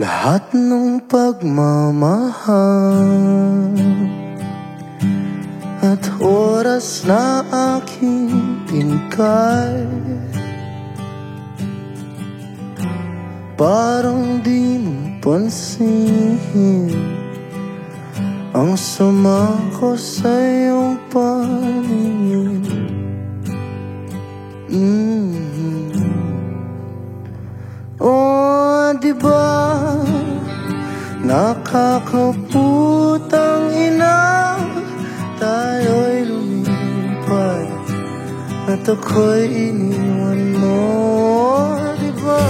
Lahat ng pagmamahal At oras na aking tinkay Parang di mo pansin Ang sama ko sa iyong paningin. Mm Nakakaputang ina Tayo'y lumipad At ako'y iniwan mo Di ba?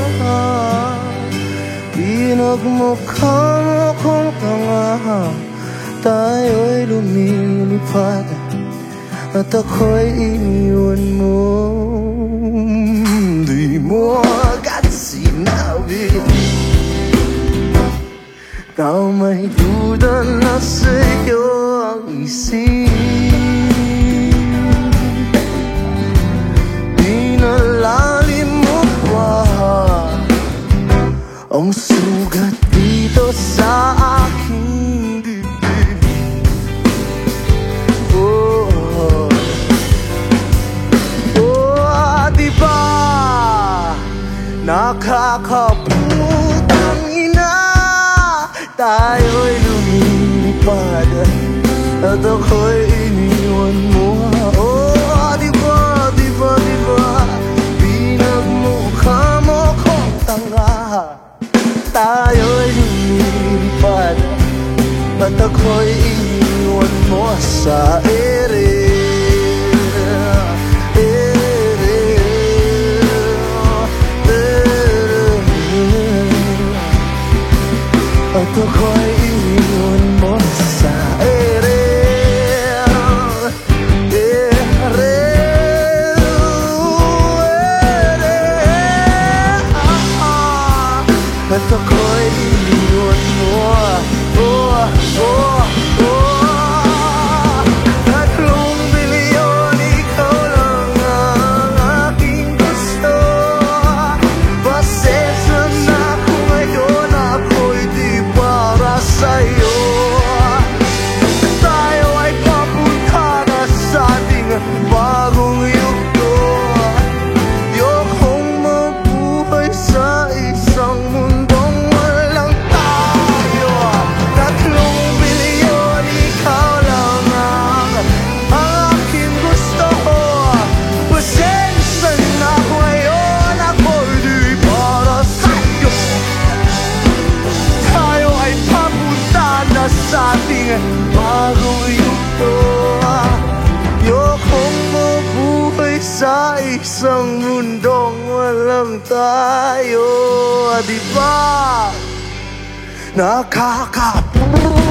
Pinagmukha mo kong tanga Tayo'y lumilipad At ako'y iniwan mo Na may duda na sa'yo ang isip Dinalalim mo pa. Ang sugat dito sa aking dibdib Oh, oh, di ba Tayo'y lumilipad At ako'y iniwan mo. Oh, di ba, di ba, di ba? Pinagmukha mo kong tanga. Tayo'y lumilipad At ako'y iniwan mo sa At ako'y iniwan mo sa ere Ere Ere At ako'y iniwan mo sa isang mundong walang tayo Di ba? Nakakaputang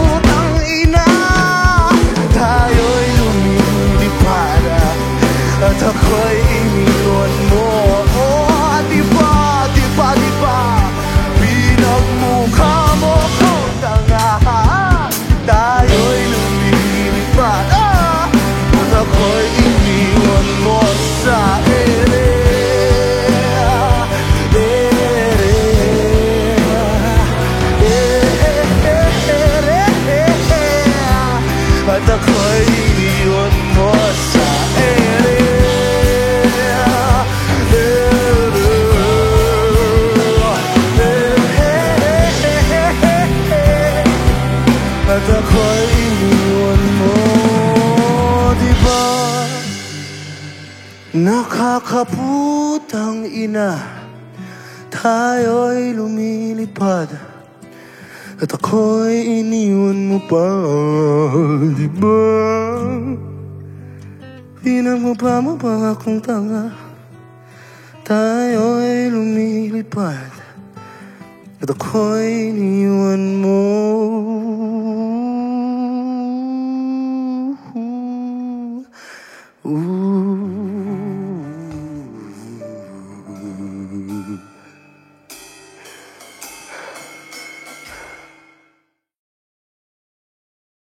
ako'y iniwan mo Di ba? Nakakaputang ina. Tayo'y lumilipad. At ako'y iniwan mo pa Di ba? Pinagmukha mo pa akong tanga. Tayo'y lumilipad. At ako'y iniwan mo